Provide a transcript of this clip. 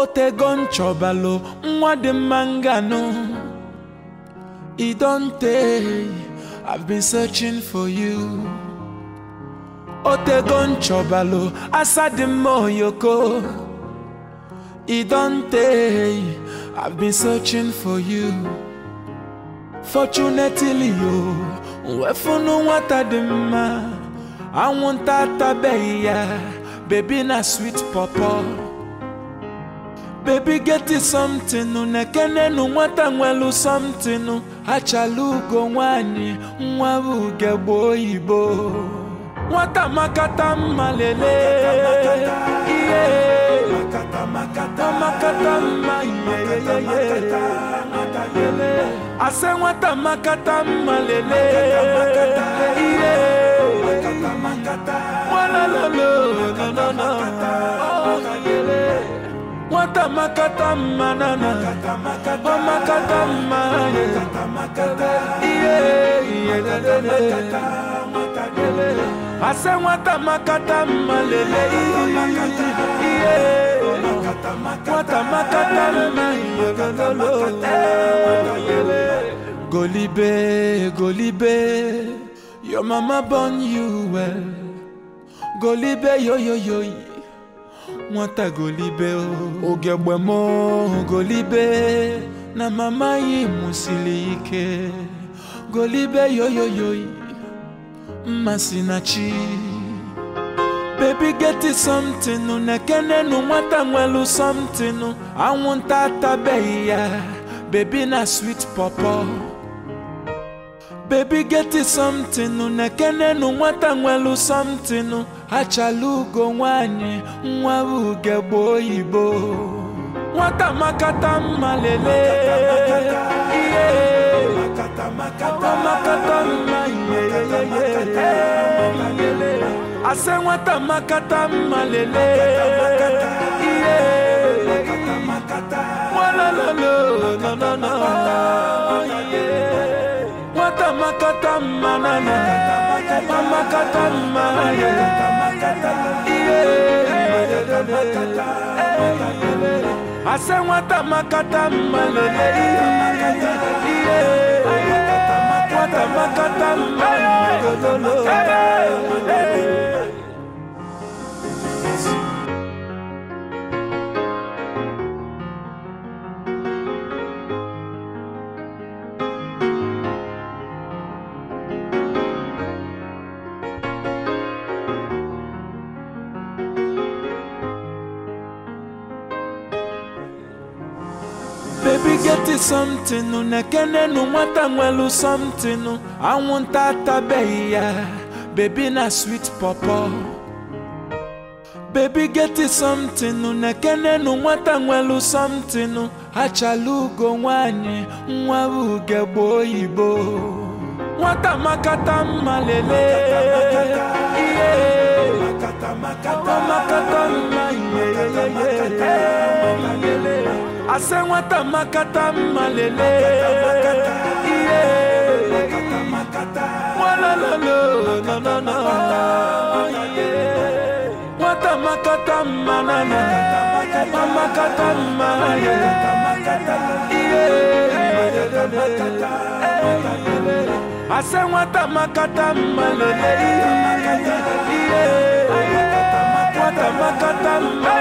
otego nchọbalụ nwa dị mma nganụ tey i've been searching for you. Otego nchọbalụ asa dị mma oyoko e don tey i've been searching for you. Fortunately yo wefunu nwata dị mma anwụnta atabeghị ya baby na sweet pọpọ baby get it something nekenenu nwata nwelu something achala ugo nwanyị nwa bụ ugegbe oyibo. Nwata makata mma ihe makata mma ihe ase nwata makata mma lele. Ihe Walalolo, no, Makata mma na na ọ makata ihe ihe lele ase nwata makata mma nwata makata mma golibe golibe. Your mama born you well. Golibe yoyoyoyi mwata golibe ogebwe oh. mo golibe na mama yi musili ike golibe yoyoyoyi mmasi na chi bebi geti samtinu nekenenu mwata nwelu samtinu anwụnta atabeghị ya. Bebi na swit pọpọ baby get it something nekenenu nwata nwelu something achala ugo nwanyị nwa bụ ugegbe oyibo. Nwata makata mma ihe makata mma ase nwata makata mma lele ihe walalolo no no no nwata makata mma na na. Makata mma ase nwata makata mma lele ihe nwata makata mma lele baby get it something nekenenu nwata nwelu something anwụnta atabeghị ya baby na sweet pọpọ baby get it something nekenenu nwata nwelu something achala ugo nwanyị nwa ugegbe oyibo nwata makata mma lele ihe makata. Mma ihe ase nwata makata mma lele ihe walalolo no no no nwata makata mma na na ọ makata mma ihe ase nwata makata mma lele ihe nwata makata mma